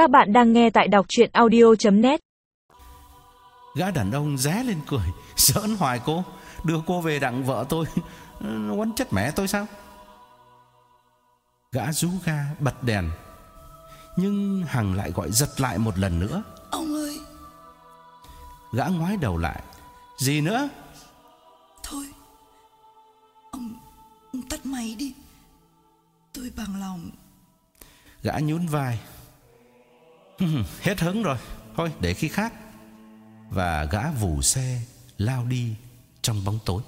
Các bạn đang nghe tại đọc chuyện audio.net Gã đàn ông ré lên cười Giỡn hoài cô. Đưa cô về đặng vợ tôi. Nó quấn chất mẹ tôi sao? Gã rú ga bật đèn. Nhưng Hằng lại gọi giật lại một lần nữa. Ông ơi! Gã ngoái đầu lại. Gì nữa? Thôi Ông, ông tắt máy đi. Tôi bằng lòng. Gã nhún vai Hết hứng rồi. Thôi, để khi khác. Và gã vù xe, lao đi trong bóng tối.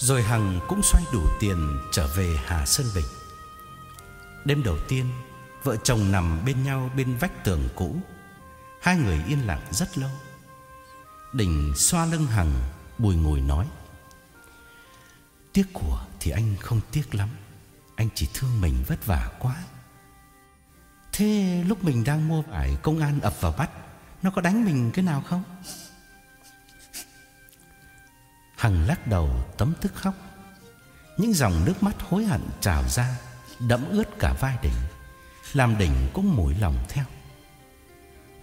Rồi Hằng cũng xoay đủ tiền trở về Hà Sơn Bình. Đêm đầu tiên, Vợ chồng nằm bên nhau bên vách tường cũ. Hai người yên lặng rất lâu. Đình xoa lưng Hằng, Bùi ngồi nói, Tiếc của thì anh không tiếc lắm. Anh chỉ thương mình vất vả quá. Thế lúc mình đang mua vải Công an ập vào bắt, Nó có đánh mình cái nào không? Hằng lắc đầu tấm tức khóc. Những dòng nước mắt hối hận trào ra, Đẫm ướt cả vai đỉnh Làm đỉnh cũng mùi lòng theo.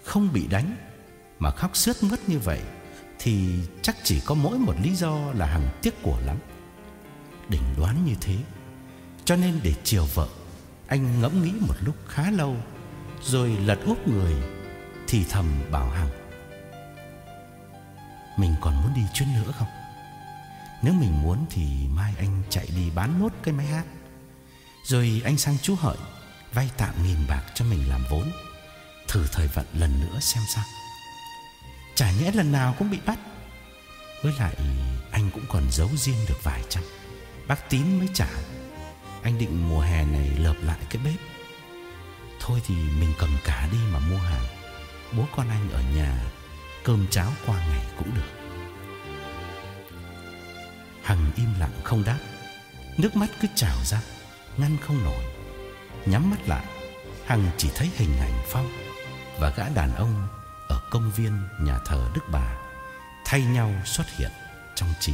Không bị đánh Mà khóc sướt mướt như vậy Thì chắc chỉ có mỗi một lý do là Hằng tiếc của lắm. Đỉnh đoán như thế, Cho nên để chiều vợ, Anh ngẫm nghĩ một lúc khá lâu, Rồi lật úp người, Thì thầm bảo Hằng. Mình còn muốn đi chuyến nữa không? Nếu mình muốn thì mai anh chạy đi bán nốt cái máy hát. Rồi anh sang chú Hợi, Vay tạm nghìn bạc cho mình làm vốn. Thử thời vận lần nữa xem sao. Chả nhẽ lần nào cũng bị bắt. Với lại anh cũng còn giấu riêng được vài trăm. Bác Tín mới trả. Anh định mùa hè này lợp lại cái bếp. Thôi thì mình cầm cả đi mà mua hàng. Bố con anh ở nhà, Cơm cháo qua ngày cũng được Hằng im lặng không đáp. Nước mắt cứ trào ra, Ngăn không nổi. Nhắm mắt lại, Hằng chỉ thấy hình ảnh Phong Và gã đàn ông Ở công viên nhà thờ Đức Bà Thay nhau xuất hiện trong trí.